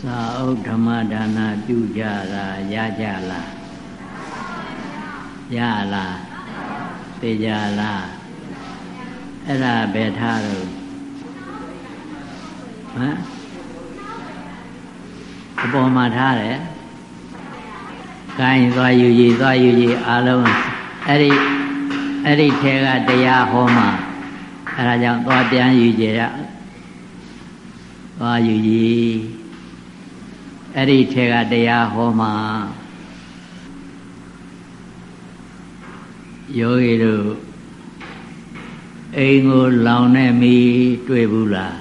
စာအုပ်ဓမ္မဒါနပြုကြတာရကြလားရလားသိကြလားအဲ့ဒါဘယ်ထားတော့ဟမ်အပေါ်မှာထားတယ်ကိုင်းသွားယူကြည်သွားယူကြည်အားလုံးအဲ့ဒီအဲ့ဒီထဲကတရားဟောမှာအဲ့ဒါကြောင့်သွားပြန်ယူကြရသွားယူကြည် အဲ့ဒီထဲကတရားဟောမှာယောဂီတို့အိမ်ကိုလောင်နေမီတွေ့ဘူးလား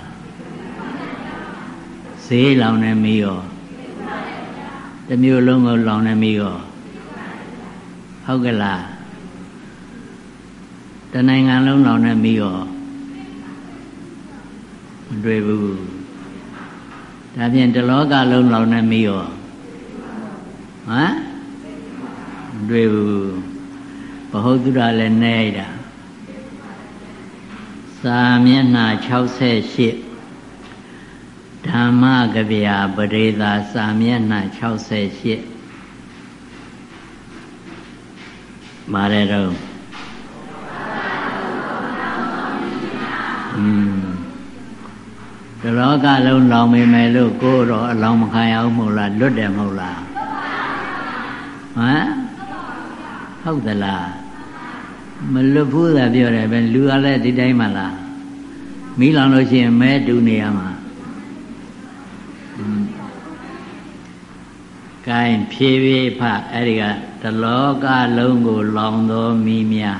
ဈေးလောင်နေမီရောတမျိုးလုံးကိုလောင်နေမီရောဟုတ်ကလားတနိုင်ငံလုံးလောင်နေမီရောမတွေ့ဘူး ဒါဖြင့်တလောကလုံးလောင်နေမီရောဟမ်မတွေ့ဘူးဘဟုတုရလည်းနေတာစာမျက်နှာ68ဓမ္မကဗျာပရိသာစာမျက်နှာ68မာရတော့ တလောကလုံးလောင်မိမယ်လို့ကိုယ်တော့အလောင်းမခံရဘူးမဟုတ်လားလွတ်တယ်မဟုတ်လားဟမ်ဟုတ်သလားမလွတ်ဘူးသာပြောတယ်ပဲလူကလည်းဒီတိုင်းမှလားမိလောင်လို့ရှိရင်မဲတူနေရမှာကိုင်းဖြည်းဖြည်းဖအဲ့ဒီကတလောကလုံးကိုလောင်သောမိများ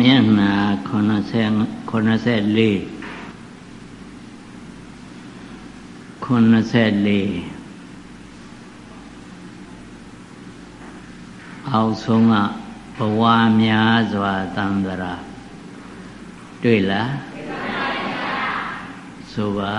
မျက်နှာ80 84 84အောက်ဆုံးကဘဝများစွာတန်တရာတွေ့လားဆိုပါ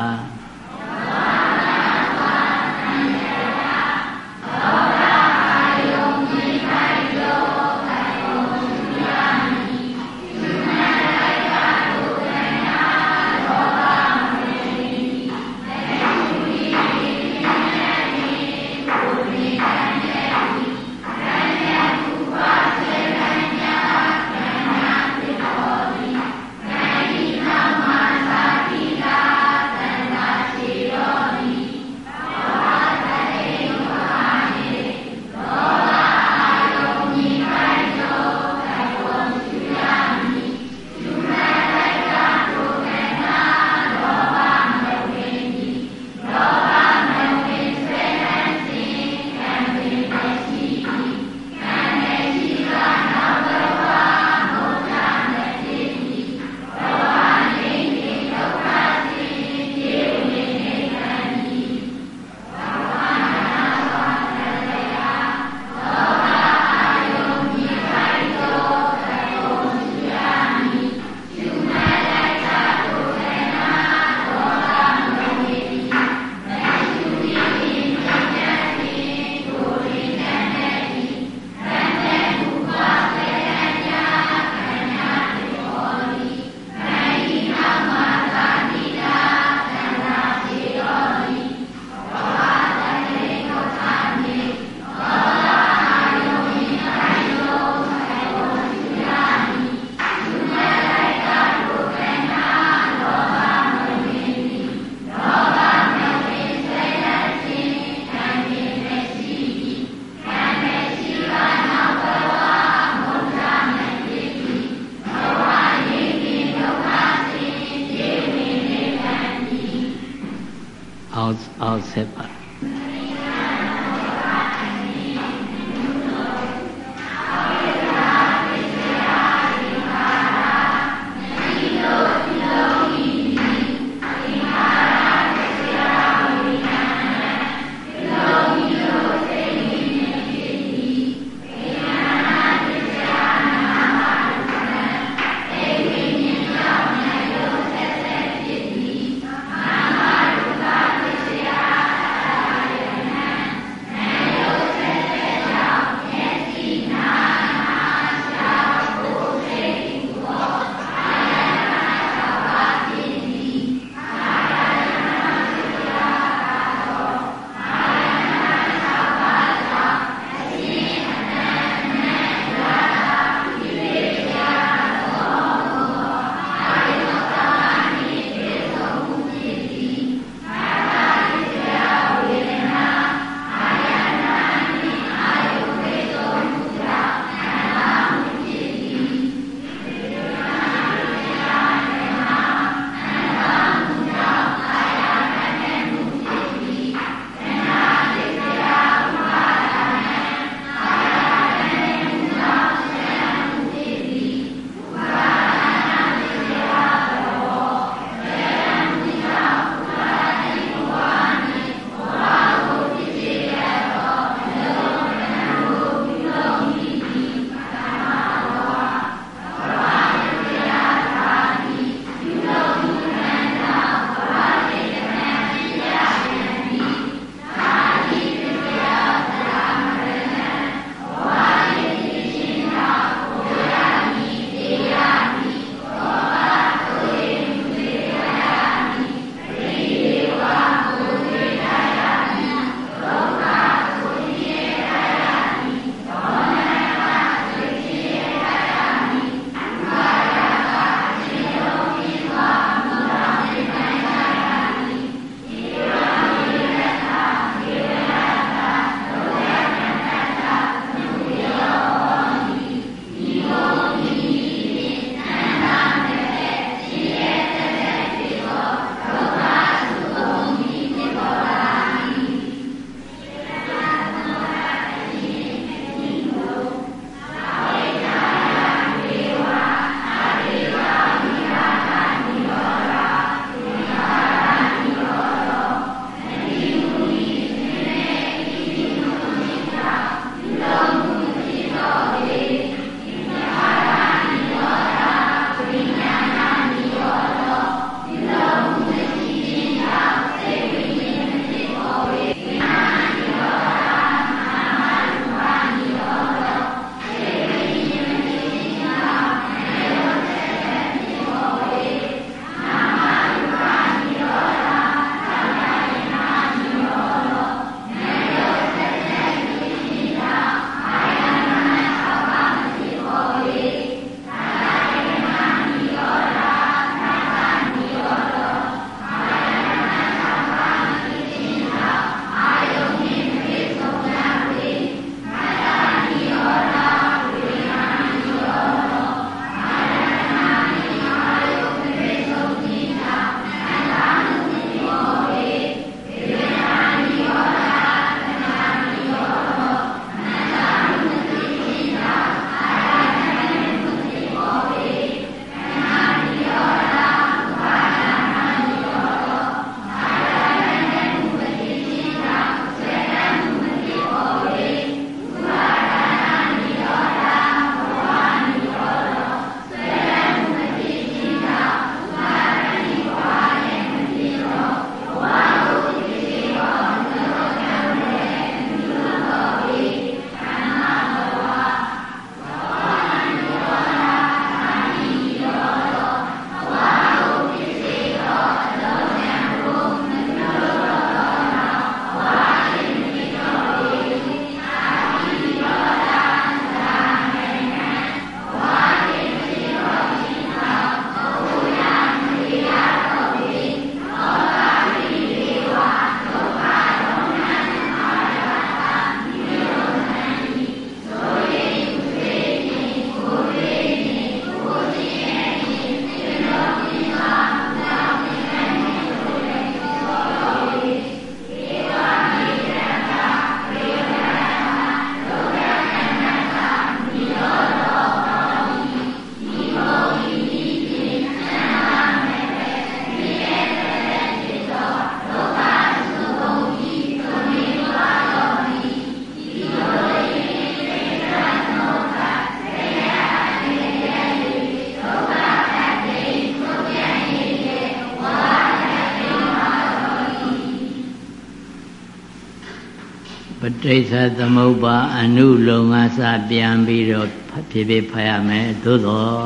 ပဋိစ္စသမုပ္ပါအနုလုံငါစပြန်ပြီးတော့ဖြည်းဖြည်းဖတ်ရမယ်သို့တော့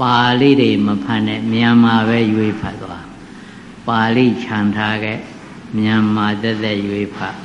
ပါဠိတွေမဖတ်နဲ့မြန်မာပဲရွေးဖတ်သွားပါဠိခြံထားခဲ့မြန်မာတက်တက်ရွေးဖတ်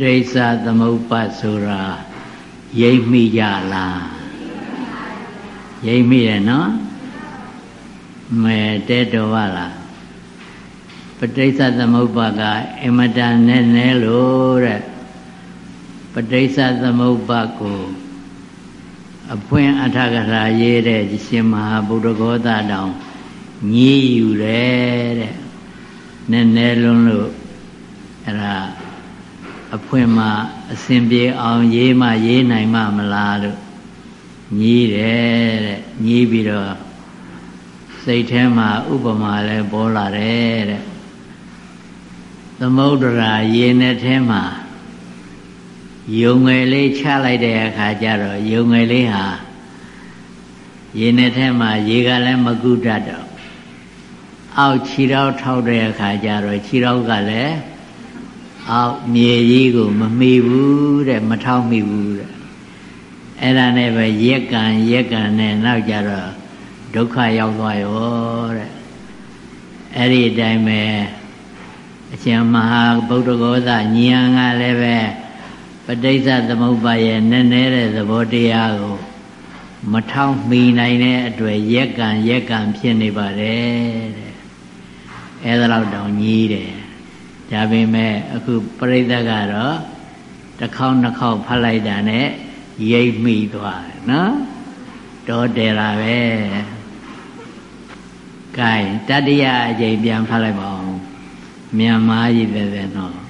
ဋိစ္စသမုပ္ပါဆိုတာရိပ်မိကြလားရိပ်မိရနော်မဲတဲတော်ပါလားပဋိစ္စသမုပ္ပါကအမတန်နဲ့နဲလို့တဲ့ပဋိစ္စသမုပ္ပါကိုအဖွင့်အထကရာရေးတဲ့ရှင်မဟာဗုဒ္ဓဂောသတောင်ညည်းယူတယ်တဲ့နဲ့နဲလုံးလို့အဲ့ဒါ အဖွင့်မှအစဉ်ပြေအောင်ရေးမှရေးနိုင်မှမလားလို့ညီးတယ်တဲ့ညီးပြီးတော့စိတ်ထဲမှာဥပမာလဲပေါ်လာတယ်တဲ့သမုဒ္ဒရာရေနဲ့ထဲမှာယုံငယ်လေးချလိုက်တဲ့အခါကျတော့ယုံငယ်လေးဟာရေနဲ့ထဲမှာရေကလည်းမကုတတ်တော့အောက်ခြေထောက်ထောက်တဲ့အခါကျတော့ခြေထောက်ကလည်း အောက်မြေကြီးကိုမမီဘူးတဲ့မထောက်မိဘူးတဲ့အဲ့ဒါနဲ့ပဲရက်ကံရက်ကံနဲ့နောက်ကြတော့ဒုက္ခရောက်သွားရောတဲ့အဲ့ဒီအတိုင်းပဲအရှင်မဟာဗုဒ္ဓဂောသဉာဏ်ကလည်းပဲပဋိစ္စသမုပ္ပါရဲ့နည်းနည်းတဲ့သဘောတရားကိုမထောင်မီနိုင်တဲ့အတွေ့ရက်ကံရက်ကံဖြစ်နေပါတယ်တဲ့အဲဒါတော့တောင်ကြီးတယ် ဒါပေမဲ့အခုပြိဿကတော့တစ်ခေါက်နှစ်ခေါက်ဖတ်လိုက်တာနဲ့ရိပ်မိသွားတယ်နော်တော်တယ်လာပဲကဲတတိယအကြိမ်ပြန်ဖတ်လိုက်ပါဦးမြန်မာကြီးပဲပဲနော်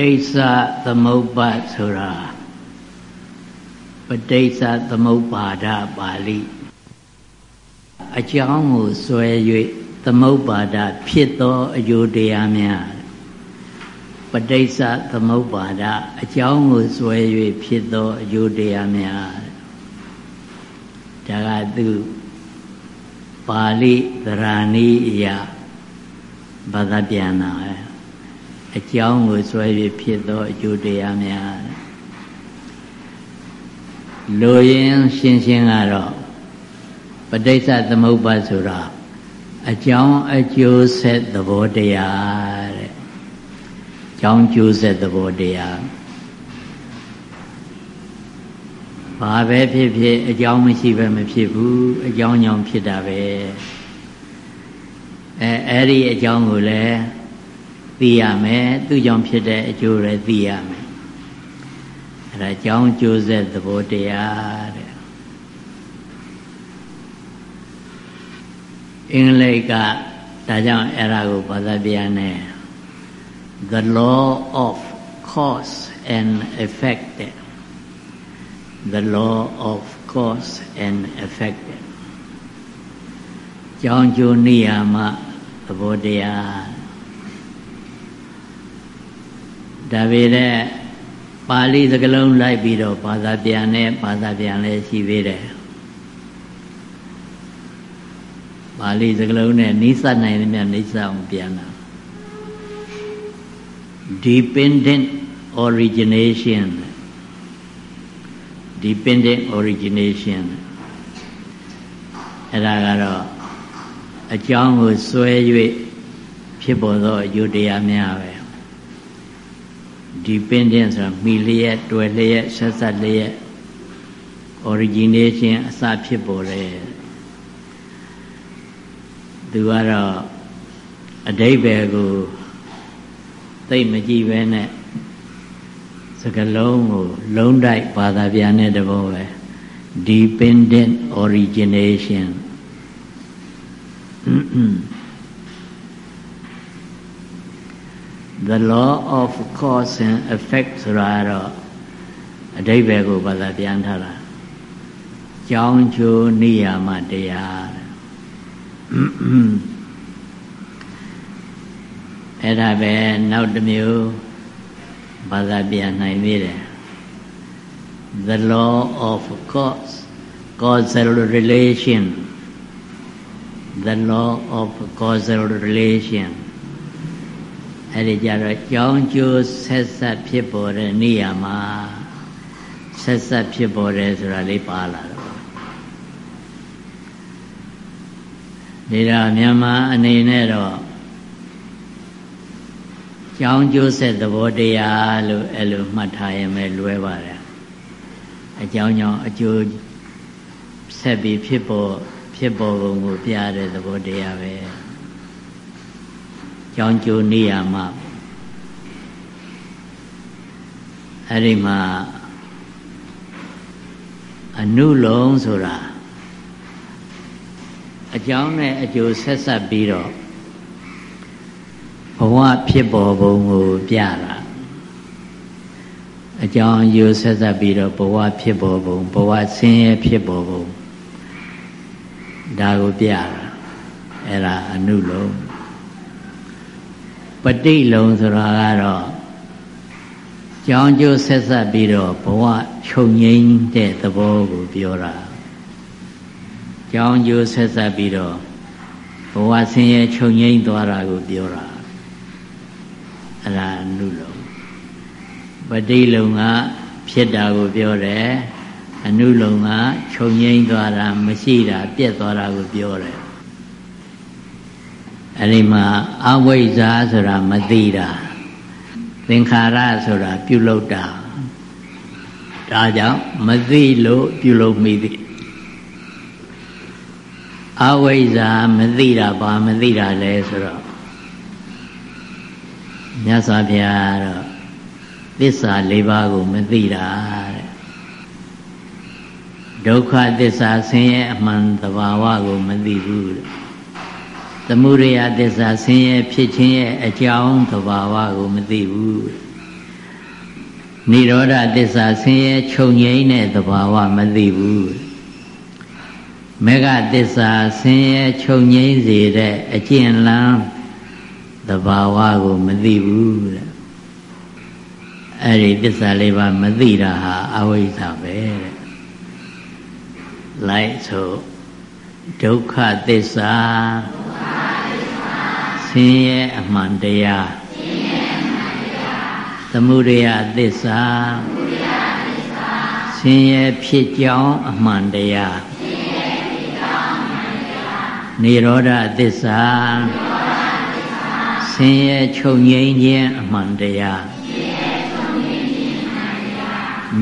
ဋိစ္စသမုပ္ပါဆိုတာပဋိစ္စသမုပ္ပါဒပါဠိအကြောင်းကိုဆွဲ၍သမုပ္ပါဒဖြစ်သောအကျိုးတရားများပဋိစ္စသမုပ္ပါဒအကြောင်းကိုဆွဲ၍ဖြစ်သောအကျိုးတရားများဒါကသူပါဠိသရဏီယဘာသာပြန်တာ အကြောင်းကိုဆွဲ၍ဖြစ်သောအကျိုးတရားများလိုရင်ရှင်းရှင်းကတော့ပဋိစ္စသမုပ္ပါဆိုတာအကြောင်းအကျိုးဆက်သဘောတရားတဲ့။ကြောင်းကျိုးဆက်သဘောတရားဘာပဲဖြစ်ဖြစ်အကြောင်းမရှိပဲမဖြစ်ဘူးအကြောင်းကြောင့်ဖြစ်တာပဲအဲအဲ့ဒီအကြောင်းကိုလည်း သိရမယ်သူကြောင့်ဖြစ်တဲ့အကျိုးလည်းသိရမယ်အဲဒါကြောင်းကျိုးဆက်သဘောတရားတဲ့အင်္ဂလိပ်ကဒါကြောင့်အဲ့ဒါကိုဘာသာပြန်နေ the law of cause and effect the law of cause and effect ကြောင်းကျိုးနိယာမသဘောတရား ဒါပေမဲ့ပါဠိစကားလုံးလိုက်ပြီးတော့ဘာသာပြန်နဲ့ဘာသာပြန်လည်းရှိသေးတယ်ပါဠိစကားလုံးနဲ့နိစ္စနိုင်တဲ့မြတ်နိစ္စအောင်ပြန်တာ dependent origination dependent origination အဲ့ဒါကတော့အကြောင်းကိုစွဲ၍ဖြစ်ပေါ်သောအယုတရားများပဲ dependent ဆိုတာမိလျက်တွယ်လျက်ဆက်ဆက်လျက် origination အစဖြစ်ပေါ်တယ်သူကတော့အတိဘယ်ကိုသိမကြည့်ပဲနဲ့စကလုံးကိုလုံးတိုက်ဘာသာပြန်တဲ့တဘောပဲ dependent origination the law of cause and effect ဆိုတာတော့အတိဘယ်ကိုဘာသာပြန်ထားတာကြောင်းချိုးနိယာမတရားအဲ့ဒါပဲနောက်တစ်မျိုးဘာသာပြန်နိုင်သေးတယ် the law of cause causal relation the law of causal relation အဲ့ဒီကြတော့ကြောင်းကျိုးဆက်ဆက်ဖြစ်ပေါ်တဲ့နေရာမှာဆက်ဆက်ဖြစ်ပေါ်တယ်ဆိုတာလေးပါလာတော့ဒီတော့မြန်မာအနေနဲ့တော့ကြောင်းကျိုးဆက်သဘောတရားလို့အဲ့လိုမှတ်ထားရင်ပဲလွယ်ပါတယ်အကြောင်းကြောင့်အကျိုးဆက်ပြီးဖြစ်ပေါ်ဖြစ်ပေါ်ပုံကိုပြတဲ့သဘောတရားပဲ ကြောင်းကျိုးနေရမှာအဲ့ဒီမှာအနုလုံးဆိုတာအကြောင်းနဲ့အကျိုးဆက်ဆက်ပြီးတော့ဘဝဖြစ်ပေါ်ပုံကိုပြတာအကြောင်းယူဆက်ဆက်ပြီးတော့ဘဝဖြစ်ပေါ်ပုံဘဝဆင်းရဲဖြစ်ပေါ်ပုံဒါကိုပြတာအဲ့ဒါအနုလုံး ပဋိလုံးဆိုတာကတော့ကြောင်းကျိုးဆက်ဆက်ပြီးတော့ဘဝချုပ်ငိမ့်တဲ့သဘောကိုပြောတာကြောင်းကျိုးဆက်ဆက်ပြီးတော့ဘဝဆင်းရဲချုပ်ငိမ့်သွားတာကိုပြောတာအဲ့ဒါအနုလုံပဋိလုံကဖြစ်တာကိုပြောတယ်အနုလုံကခြုံငိမ့်သွားတာမရှိတာပြက်သွားတာကိုပြောတယ် အဲ့ဒီမှာအဝိဇ္ဇာဆိုတာမသိတာသင်္ခါရဆိုတာပြုလုပ်တာဒါကြောင့်မသိလို့ပြုလုပ်မိသည်အဝိဇ္ဇာမသိတာဘာမသိတာလဲဆိုတော့မြတ်စွာဘုရားတော့သစ္စာ၄ပါးကိုမသိတာတဲ့ဒုက္ခသစ္စာဆင်းရဲအမှန်တဘာဝကိုမသိဘူးတဲ့ သမုဒယသစ္စာဆင်းရဲဖြစ်ခြင်းရဲ့အကြောင်းတဘာဝကိုမသိဘူးနိရောဓသစ္စာဆင်းရဲချုပ်ငြိမ်းတဲ့တဘာဝမသိဘူးမေဃသစ္စာဆင်းရဲချုပ်ငြိမ်းစေတဲ့အကျင့်လန်းသဘာဝကိုမသိဘူးတဲ့အဲ့ဒီသစ္စာလေးပါမသိတာဟာအဝိဇ္ဇာပဲတဲ့လိုက်ဆိုဒုက္ခသစ္စာ ဆင်းရဲအမှန်တရားသမုဒယသစ္စာဆင်းရဲဖြစ်ကြောင်းအမှန်တရားနိရောဓသစ္စာဆင်းရဲချုပ်ငြိမ်းခြင်းအမှန်တရား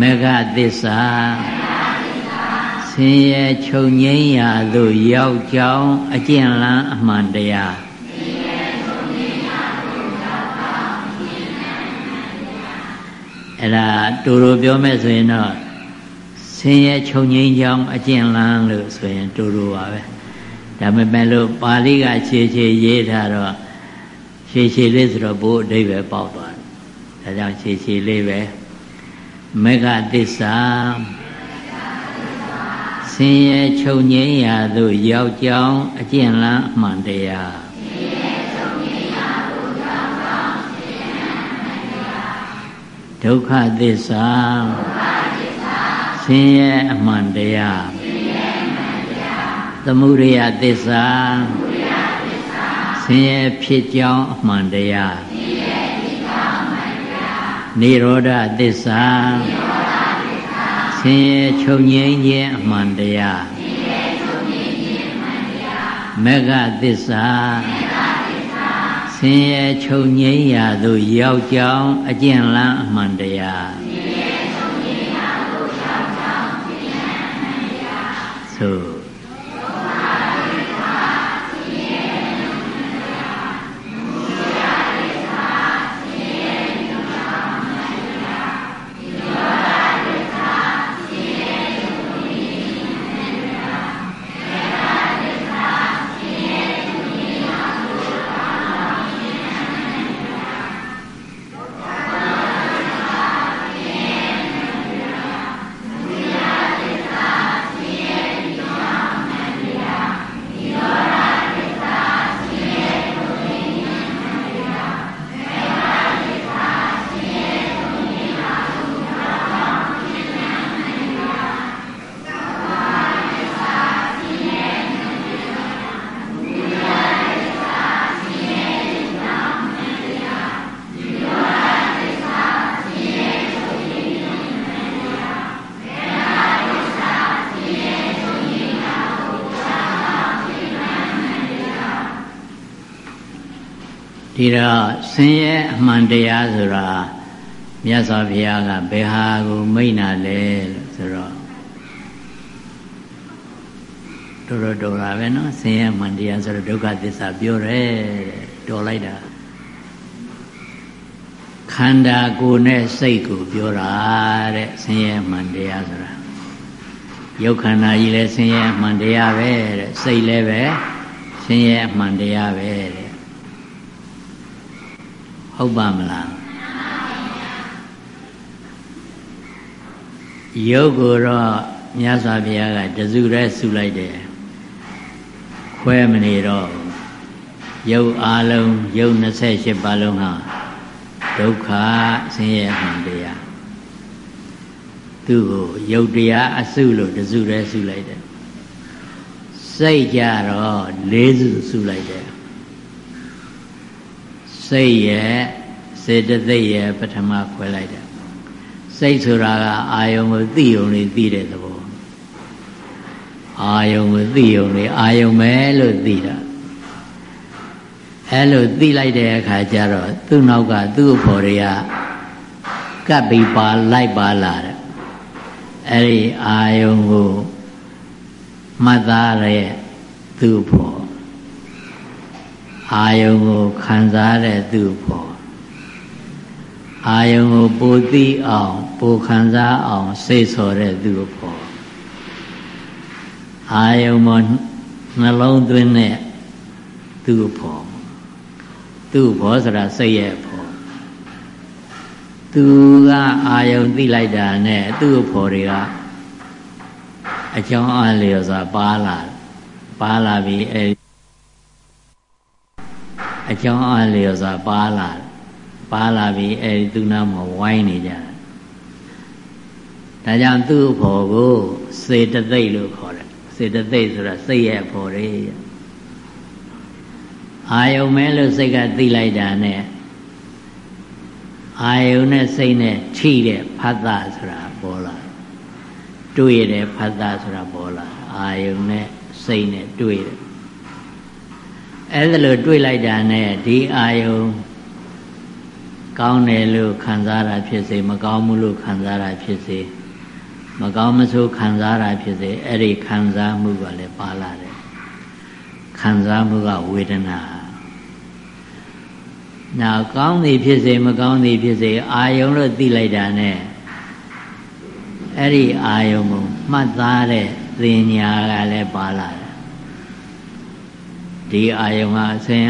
မေဃသစ္စာဆင်းရဲချုပ်ငြိမ်းရာသို့ရောက်ကြောင်းအကျင့်လန်းအမှန်တရား အဲ့ဒါတူတူပြောမဲ့ဆိုရင်တော့ဆင်းရဲချုပ်ငြိမ်းကြောင်းအကျင့်လန်းလို့ဆိုရင်တူတူပါပဲဒါပေမဲ့လို့ပါဠိကခြေခြေရေးထားတော့ခြေခြေလေးဆိုတော့ဘိုးအဓိပ္ပာယ်ပေါက်သွားတယ်ဒါကြောင့်ခြေခြေလေးပဲမေဃသစ္စာဆင်းရဲချုပ်ငြိမ်းရာသို့ရောက်ကြောင်းအကျင့်လန်းအမှန်တရား ဒုက္ခသစ္စာဆင်းရဲအမှန်တရားသမုဒယသစ္စာဆင်းရဲဖြစ်ကြောင်းအမှန်တရားနိရောဓသစ္စာဆင်းရဲချုပ်ငြိမ်းခြင်းအမှန်တရားမေဃသစ္စာ ဆင်းရဲချုပ်ငြိမ်းရာသို့ရောက်ကြောင်းအကျင့်လန်းအမှန်တရားဆင်းရဲချုပ်ငြိမ်းရာသို့ရောက်ကြောင်းအကျင့်လန်းအမှန်တရားသို့ ဒီတော့ဆင်းရဲအမှန်တရားဆိုတာမြတ်စွာဘုရားကဘယ်ဟာကိုမိန့်တာလဲလို့ဆိုတော့တော်တော်တော်တာပဲနော်ဆင်းရဲမှန်တရားဆိုတော့ဒုက္ခသစ္စာပြောတယ်တော်လိုက်တာခန္ဓာကိုယ်နဲ့စိတ်ကိုပြောတာတဲ့ဆင်းရဲမှန်တရားဆိုတာရုပ်ခန္ဓာကြီးလည်းဆင်းရဲမှန်တရားပဲတဲ့စိတ်လည်းပဲဆင်းရဲမှန်တရားပဲတဲ့ ဟုတ်ပါမလားရုပ်ကိုတော့မြတ်စွာဘုရားကတစုတည်းဆုလိုက်တယ်ခွဲမနေတော့ရုပ်အာလုံးရုပ်28ပါးလုံးဟာဒုက္ခဆင်းရဲမှန်တရားသူ့ကိုရုပ်တရားအစုလို့တစုတည်းဆုလိုက်တယ်စိတ်ကြတော့၄စုဆုလိုက်တယ် စိတ်ရဲ့စေတသိက်ရဲ့ပထမခွဲလိုက်တယ်စိတ်ဆိုတာကအာယုံကိုသိုံလေးသိတဲ့သဘောအာယုံကိုသိုံလေးအာယုံပဲလို့သိတာအဲလိုသိလိုက်တဲ့အခါကျတော့သူ့နောက်ကသူ့ဖို့တွေကကပ်ပြီးပါလိုက်ပါလာတယ်အဲ့ဒီအာယုံကိုမှတ်သားရဲ့သူ့ဖို့ အာယုံကိုခံစားတဲ့သူ့ဖို့အာယုံကိုပိုသိအောင်ပိုခံစားအောင်စိတ်ဆော်တဲ့သူ့ဖို့အာယုံမနှလုံးသွင်းတဲ့သူ့ဖို့သူ့ဖို့ဆိုတာစိတ်ရဲ့ဖို့သူကအာယုံသိလိုက်တာနဲ့သူ့ဖို့တွေကအကြောင်းအလျော်စွာပါလာပါလာပြီးအဲ အကြောင်းအားလျော်စွာပါလာပါလာပြီးအဲဒီသူနာမှာဝိုင်းနေကြဒါကြောင့်သူ့အဖို့ကိုစေတသိက်လို့ခေါ်တယ်စေတသိက်ဆိုတာစိတ်ရဲ့အဖို့တွေအာယုံမဲလို့စိတ်ကသိလိုက်တာနဲ့အာယုံနဲ့စိတ်နဲ့ထိတဲ့ဖတ်တာဆိုတာပေါ်လာတွေ့ရတဲ့ဖတ်တာဆိုတာပေါ်လာအာယုံနဲ့စိတ်နဲ့တွေ့တယ် အဲ့ဒါလို့တွေးလိုက်တာနဲ့ဒီအာယုံကောင်းတယ်လို့ခံစားတာဖြစ်စေမကောင်းဘူးလို့ခံစားတာဖြစ်စေမကောင်းမဆိုးခံစားတာဖြစ်စေအဲ့ဒီခံစားမှုကလည်းပါလာတယ်ခံစားမှုကဝေဒနာနောက်ကောင်းသည်ဖြစ်စေမကောင်းသည်ဖြစ်စေအာယုံလို့သိလိုက်တာနဲ့အဲ့ဒီအာယုံကိုမှတ်သားတဲ့သင်ညာကလည်းပါလာတယ် ဒီအာယုံကအစင်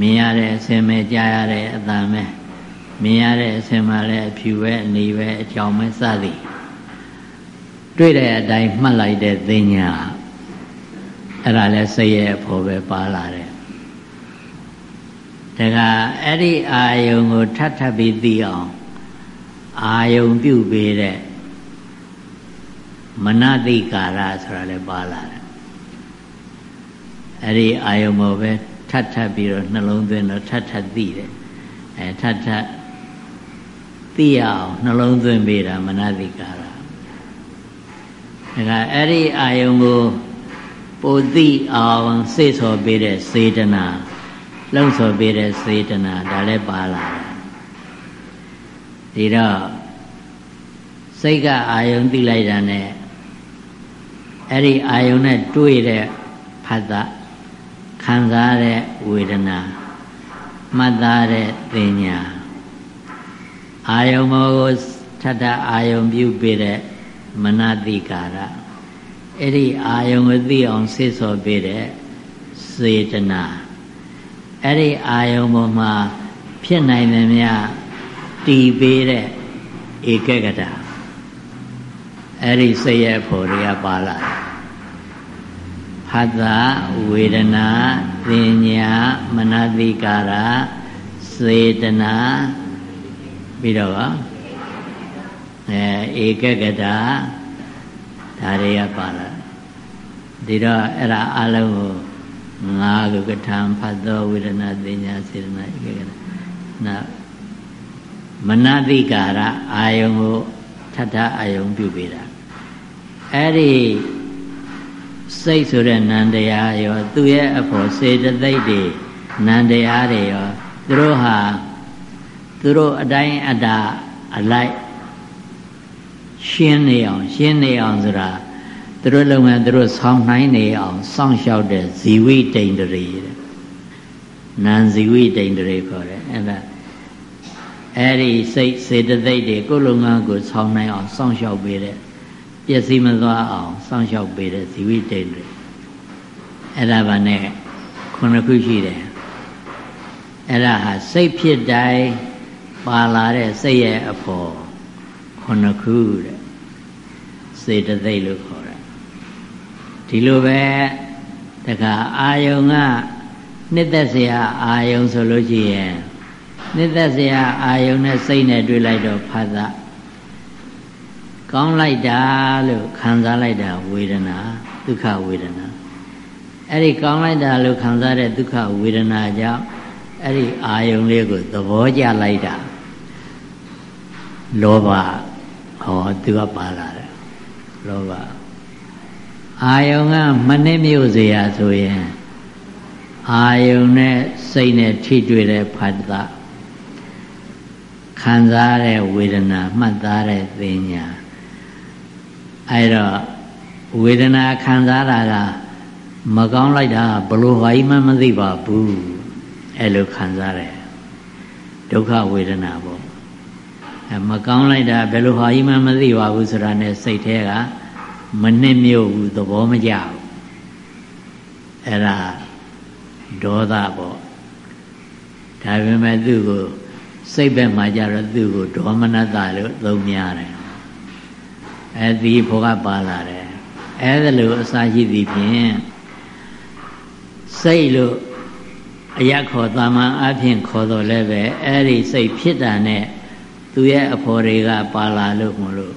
မြင်ရတဲ့အစင်ပဲကြားရတဲ့အတန်ပဲမြင်ရတဲ့အစင်မှလည်းအဖြူပဲအနေပဲအကြောင်းပဲစသည်တွေ့တဲ့အတိုင်းမှတ်လိုက်တဲ့သိညာအဲ့ဒါလဲစိတ်ရဲ့အဖို့ပဲပါလာတယ်တခါအဲ့ဒီအာယုံကိုထပ်ထပ်ပြီးသိအောင်အာယုံပြုတ်ပေးတဲ့မနတိကာရဆိုတာလည်းပါလာတယ် အဲ့ဒီအာယုံမောပဲထပ်ထပ်ပြီးတော့နှလုံးသွင်းတော့ထပ်ထပ်သိတယ်အဲထပ်ထပ်သိရအောင်နှလုံးသွင်းပေးတာမနတိကာရဒါကအဲ့ဒီအာယုံကိုပိုသိအောင်စိတ်ဆော်ပေးတဲ့စေတနာလှုံ့ဆော်ပေးတဲ့စေတနာဒါလည်းပါလာတယ်ဒီတော့စိတ်ကအာယုံသိလိုက်တာနဲ့အဲ့ဒီအာယုံနဲ့တွေ့တဲ့ဖတ်တာ ခံစားတဲ့ဝေဒနာမှတ်သားတဲ့သင်ညာအာယုံမောကိုထထအာယုံပြုပေးတဲ့မနတိကာရအဲ့ဒီအာယုံကိုသိအောင်စိတ်ဆော်ပေးတဲ့စေတနာအဲ့ဒီအာယုံပေါ်မှာဖြစ်နိုင်တယ်များတည်ပေးတဲ့ဧကဂတာအဲ့ဒီစိတ်ရဲ့ဖို့တွေကပါလာဖ တ်တာဝေဒနာသင်ညာမနတိကာရစေတနာပြီးတော့အဲဧကဂတာဒါတွေကပါလာဒီတော့အဲ့ဒါအလုံးကိုငါးခုကထံဖတ်သောဝေဒနာသင်ညာစေတနာဧကဂတာနောက်မနတိကာရအာယုံကိုထထအာယုံပြုပေးတာအဲ့ဒီ စိတ်ဆိုတဲ့နန္တရားရောသူ့ရဲ့အဖို့စေတသိက်တွေနန္တရားတွေရောသူတို့ဟာသူတို့အတိုင်းအတာအလိုက်ရှင်းနေအောင်ရှင်းနေအောင်ဆိုတာသူတို့လုံမဲ့သူတို့ဆောင်းနိုင်နေအောင်စောင့်ရှောက်တဲ့ဇီဝိတိန်တရေတဲ့နန်ဇီဝိတိန်တရေခေါ်တယ်အဲ့ဒါအဲ့ဒီစိတ်စေတသိက်တွေကိုယ်လုံငန်းကိုဆောင်းနိုင်အောင်စောင့်ရှောက်ပေးတဲ့ ပျက်စီးမသွားအောင်စောင့်ရှောက်ပေးတဲ့ဇီဝိတိတ်တွေအဲ့ဒါပါနဲ့ခုနှစ်ခုရှိတယ်အဲ့ဒါဟာစိတ်ဖြစ်တိုင်းပါလာတဲ့စိတ်ရဲ့အဖို့ခုနှစ်ခုတဲ့စေတသိက်လို့ခေါ်တာဒီလိုပဲတခါအာယုံကနှစ်သက်စရာအာယုံဆိုလို့ရှိရင်နှစ်သက်စရာအာယုံနဲ့စိတ်နဲ့တွေ့လိုက်တော့ဖတ်တာ ကောင်းလိုက်တာလို့ခံစားလိုက်တာဝေဒနာဒုက္ခဝေဒနာအဲ့ဒီကောင်းလိုက်တာလို့ခံစားတဲ့ဒုက္ခဝေဒနာကြောင့်အဲ့ဒီအာယုံလေးကိုသဘောကျလိုက်တာလောဘဟောသူကပါလာတယ်လောဘအာယုံကမနှိမ့်မြို့เสียဆိုရင်အာယုံနဲ့စိတ်နဲ့ထိတွေ့တဲ့ဖတ်တာခံစားတဲ့ဝေဒနာမှတ်သားတဲ့သိညာ အဲ့တော့ဝေဒနာခံစားတာကမကောင်းလိုက်တာဘလို့ဟာကြီးမှမသိပါဘူးအဲ့လိုခံစားတယ်ဒုက္ခဝေဒနာပေါ့အဲမကောင်းလိုက်တာဘယ်လိုဟာကြီးမှမသိပါဘူးဆိုတာနဲ့စိတ်แท้ကမနစ်မြို့ဘူးသဘောမကျဘူးအဲ့ဒါဒေါသပေါ့ဒါပေမဲ့သူ့ကိုစိတ်ဘက်မှာကြတော့သူ့ကိုဒေါမနတလို့သုံးများတယ် အဲဒီဘောကပါလာတယ်အဲဒါလို့အစာရှိသည်ဖြင့်စိတ်လို့အရခေါ်တာမန်အဖြစ်ခေါ်တော့လည်းပဲအဲ့ဒီစိတ်ဖြစ်တာနဲ့သူရဲ့အဖော်တွေကပါလာလို့မလို့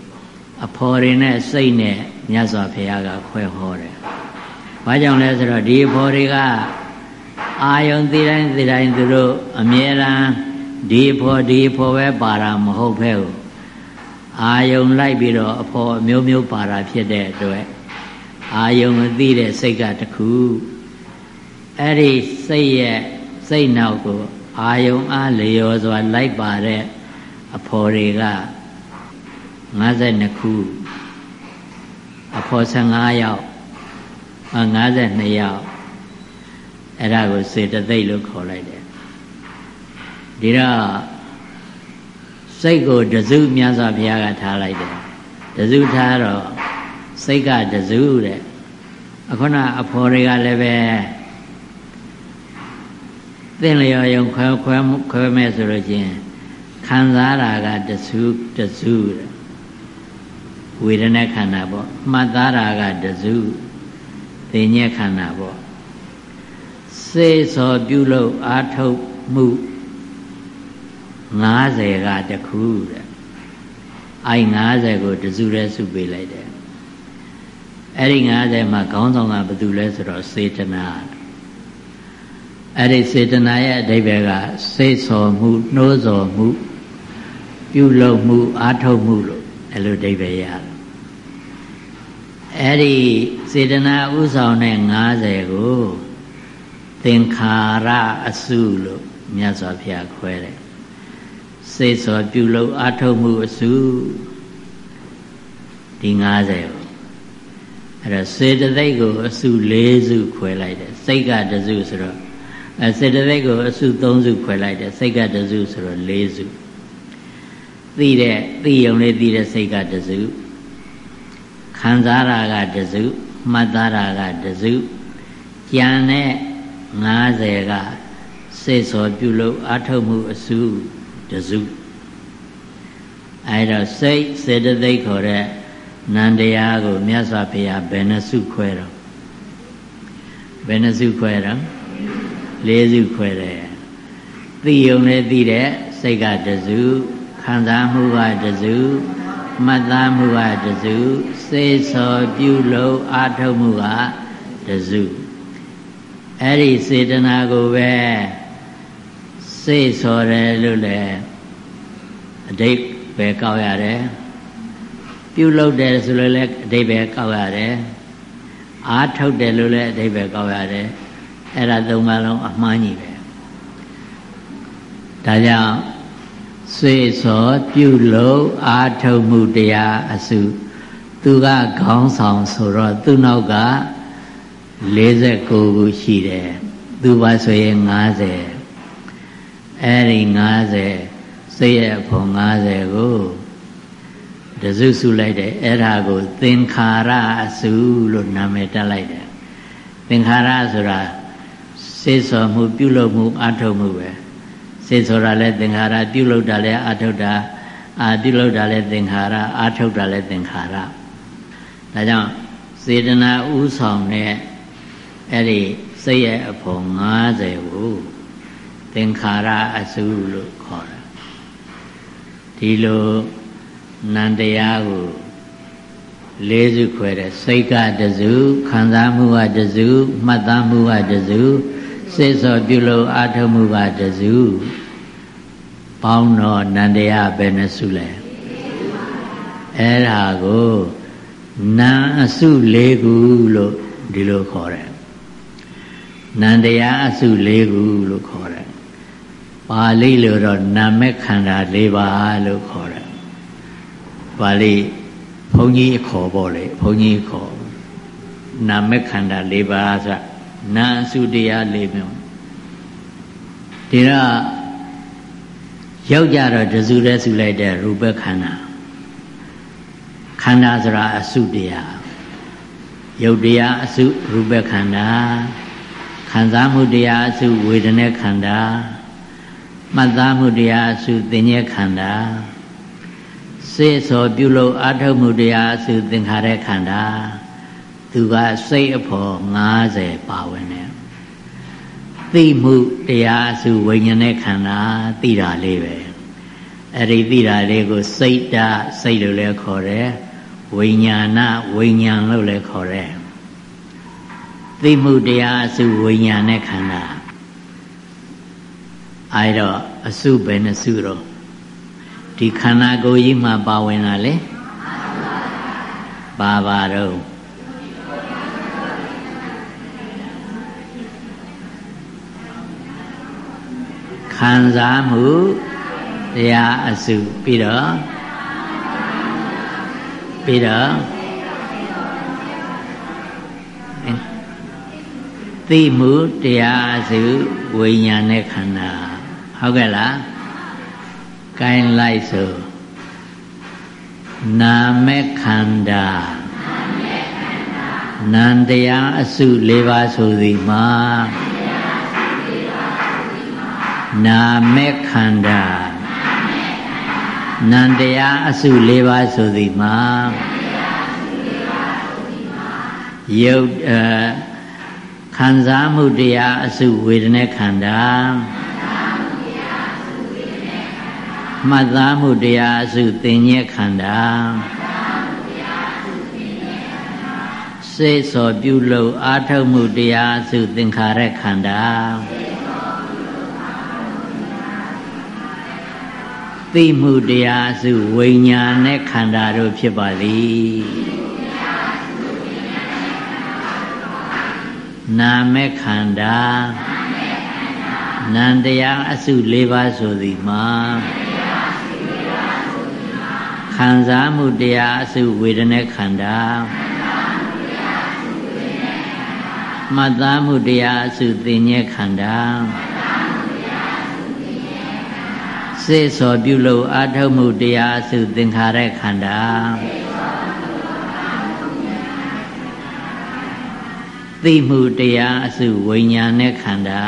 အဖော်တွေနဲ့စိတ်နဲ့မြတ်စွာဘုရားကခွဲဟောတယ်။ဘာကြောင့်လဲဆိုတော့ဒီအဖော်တွေကအာယုံသိတိုင်းသိတိုင်းသူတို့အမြဲတမ်းဒီအဖော်ဒီအဖော်ပဲပါတာမဟုတ်ပဲဘူး အာယုံလိုက်ပြီးတော့အဖော်မျိုးမျိုးပါတာဖြစ်တဲ့အတွက်အာယုံမသိတဲ့စိတ်ကတခုအဲ့ဒီစိတ်ရဲ့စိတ်နောက်ကိုအာယုံအားလျော်စွာလိုက်ပါတဲ့အဖော်တွေက52ခုအဖော်15ယောက်52ယောက်အဲ့ဒါကိုစေတသိက်လို့ခေါ်လိုက်တယ်ဒီတော့ စိတ်ကိုတစုမြတ်စွာဘုရားကထားလိုက်တယ်တစုထားတော့စိတ်ကတစုတဲ့အခုနအဖော်တွေကလည်းပဲသင်လျော်ယုံခွဲခွဲခွဲမဲ့ဆိုလို့ချင်းခံစားတာကတစုတစုဝေဒနာခန္ဓာပေါ့မှတ်သားတာကတစုသိညက်ခန္ဓာပေါ့စေစောပြုလို့အာထုတ်မှု 90ကတခုတဲ့အိုင်90ကိုတစုတည်းစုပေးလိုက်တယ်အဲ့ဒီ90မှာခေါင်းဆောင်ကဘာတူလဲဆိုတော့စေတနာအဲ့ဒီစေတနာရဲ့အဓိပ္ပာယ်ကစိတ်ဆော်မှုနှိုးဆော်မှု ပြုလုပ်မှုအာထုတ်မှုလို့အဲ့လိုအဓိပ္ပာယ်ရတယ်အဲ့ဒီစေတနာဥဆောင်တဲ့90ကို သင်္ခါရအစုလို့မြတ်စွာဘုရားခွဲတယ် စိတ်ဆော်ပြုလုပ်အာထုတ်မှုအစုဒီ90ကိုအဲ့တော့စေတသိက်ကိုအစု၄စုခွဲလိုက်တယ်စိတ်ကတစုဆိုတော့အဲစေတသိက်ကိုအစု၃စုခွဲလိုက်တယ်စိတ်ကတစုဆိုတော့၄စုသိတဲ့သိယုံလေးသိတဲ့စိတ်ကတစုခံစားတာကတစုမှတ်သားတာကတစုကြံတဲ့90ကစိတ်စောပြုလို့အထုတ်မှုအစု တစုအဲဒါစိတ်စေတသိက်ခေါ်တဲ့နန္တရားကိုမြတ်စွာဘုရားဘယ်နှစုခွဲတော့ဘယ်နှစုခွဲတော့လေးစုခွဲတယ်သိယုံနဲ့သိတဲ့စိတ်ကတစုခံစားမှုကတစုမှတ်သားမှုကတစုစေစောပြုလို့အာထုတ်မှုကတစုအဲ့ဒီစေတနာကိုပဲ စေစောတယ်လို့လည်းအတိတ်ပဲကောက်ရတယ်ပြုလုပ်တယ်ဆိုလို့လည်းအတိပ္ပယ်ကောက်ရတယ်အားထုတ်တယ်လို့လည်းအတိပ္ပယ်ကောက်ရတယ်အဲ့ဒါသုံးပါလုံးအမှန်ကြီးပဲဒါကြောင့်ဆွေစောပြုလို့အားထုတ်မှုတရားအစုသူကခေါင်းဆောင်ဆိုတော့သူ့နောက်က49ခုရှိတယ်သူပါဆိုရင်50 အဲ့ဒီ50စိတ်ရဲ့အဖို့50ကိုတစုစုလိုက်တယ်အဲ့ဒါကို သင်္ခါရအစုလို့နာမည်တက်လိုက်တယ်သင်္ခါရဆိုတာစေစောမှု ပြုလုပ်မှုအထုတ်မှုပဲစေဆိုတာလဲသင်္ခါရပြုလုပ်တာလဲအထုတ်တာအာပြုလုပ်တာလဲသင်္ခါရအထုတ်တာလဲသင်္ခါရဒါကြောင့်စေတနာဥဆောင်တဲ့အဲ့ဒီစိတ်ရဲ့အဖို့90ကို သင်္ခါရအစုလို့ခေါ်တာဒီလိုနန္တရားကိုလေးစုခွဲတဲ့စိတ်ကတစုခံစားမှုကတစုမှတ်သားမှုကတစုစိတ်စောပြုလို့အာထုမှုကတစုပေါင်းတော့နန္တရားပဲနှစုလဲအဲ့ဒါကိုနာအစု၄ခုလို့ဒီလိုခေါ်တယ်နန္တရားအစု၄ခုလို့ခေါ်တယ် ပါဠိလိုတော့နာမခန္ဓာ၄ပါးလို့ခေါ်တယ်ပါဠိဘုန်းကြီးအခေါ်ပေါ့လေဘုန်းကြီးခေါ်နာမခန္ဓာ၄ပါးဆိုနာအစုတရား၄မျိုးဒီတော့ရောက်ကြတော့တစုတည်းစုလိုက်တဲ့ရူပခန္ဓာခန္ဓာဆိုတာအစုတရားယုတ်တရားအစုရူပခန္ဓာခံစားမှုတရားအစုဝေဒနာခန္ဓာ မှတ်သားမှုတရားအစုသင်္ညေခန္ဓာစေစောပြုလို့အာထုတ်မှုတရားအစုသင်္ခါရခန္ဓာသူကစိတ်အဖို့90ပါဝင်တယ်သိမှုတရားအစုဝိညာဉ်နဲ့ခန္ဓာသိတာလေးပဲအဲ့ဒီသိတာလေးကိုစိတ်တစိတ်လို့လည်းခေါ်တယ်ဝိညာဏဝိညာဉ်လို့လည်းခေါ်တယ်သိမှုတရားအစုဝိညာဉ်နဲ့ခန္ဓာ အဲဒါအစုပဲနှစုတော့ဒီခန္ဓာကိုယ်ကြီးမှာပါဝင်တာလေပါပါတော့ခံစားမှုတရားအစုပြီးတော့ပြီးတော့သိမှုတရားအစုဝိညာဉ်နဲ့ခန္ဓာ ဟုတ်ကဲ့လားကိုင်းလိုက်ဆိုနာမခန္ဓာနန္တရားအစု၄ပါးဆိုသည်မှာနာမေခန္ဓာနန္တရားအစု၄ပါးဆိုသည်မှာယုတ်ခံစားမှုတရားအစုဝေဒနာခန္ဓာ မှတ်သားမှုတရားအစုသင်ညက်ခန္ဓာစိတ်စောပြုလို့အာထုတ်မှုတရားအစုသင်္ခါရခန္ဓာသိမှုတရားအစုဝိညာဉ်နဲ့ခန္ဓာတို့ဖြစ်ပါသည်နာမေခန္ဓာနန္တရားအစု၄ပါးဆိုသည်မှာ ခံစားမှုတရားအစုဝေဒနာခန္ဓာမှတ်သားမှုတရားအစုသိဉ္ဇခန္ဓာစေသောပြုလို့အာထုတ်မှုတရားအစုသင်္ခါရခန္ဓာသိမှုတရားအစုဝိညာဉ်နဲ့ခန္ဓာ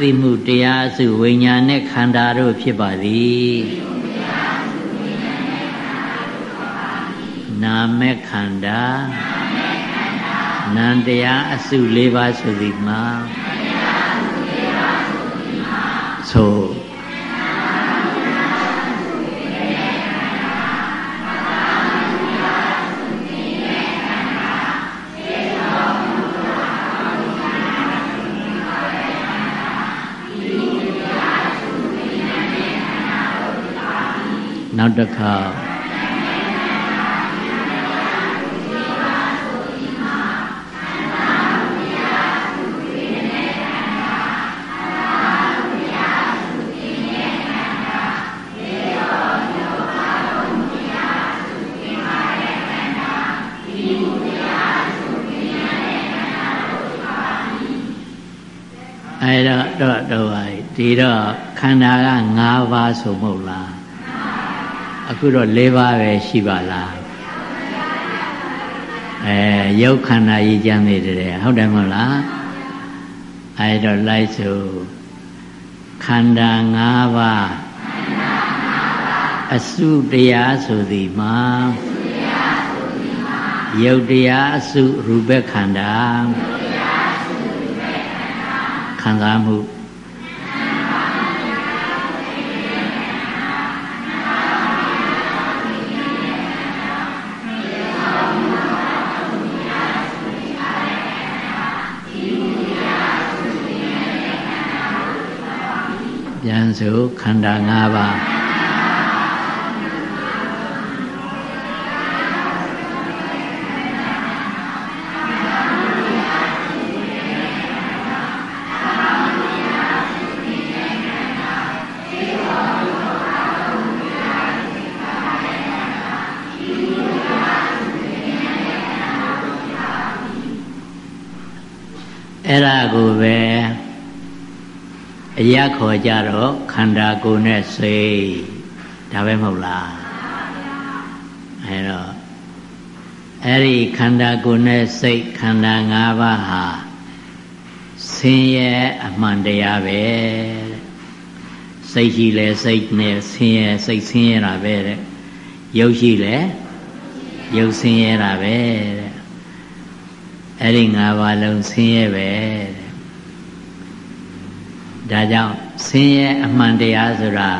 သိမှုတရားအစုဝိညာဉ်နဲ့ခန္ဓာတို့ဖြစ်ပါသည်နာမေခန္ဓာနန္တရားအစု၄ပါးဆိုသည်မှာဆို နောက်တစ်ခါအဲ့တော့တော့တော့ဒီတော့ခန္ဓာက၅ပါးဆိုမဟုတ်လား အခုတော့၄ပါးပဲရှိပါလားအဲရုပ်ခန္ဓာကြီးကြမ်းနေတယ်ဟုတ်တယ်မဟုတ်လားအဲတော့လိုက်ဆိုခန္ဓာ၅ပါးအစုတရားဆိုသည်မှာရုပ်တရားအစုရူပခန္ဓာခံစားမှု ပြန်ဆိုခန္ဓာ၅ပါးအဲ့ဒါကိုပဲအရာခေါ်ကြတော့ ခန္ဓာကိုယ်နဲ့စိတ်ဒါပဲမဟုတ်လားအဲတော့အဲ့ဒီခန္ဓာကိုယ်နဲ့စိတ်ခန္ဓာ၅ပါးဟာဆင်းရဲအမှန်တရားပဲစိတ်ရှိလဲစိတ်နဲ့ဆင်းရဲစိတ်ဆင်းရဲတာပဲတဲ့ရုပ်ရှိလဲရုပ်ဆင်းရဲတာပဲတဲ့အဲ့ဒီ၅ပါးလုံးဆင်းရဲပဲတဲ့ဒါကြောင့် ဆင်းရဲအမှန်တရားဆိုတာ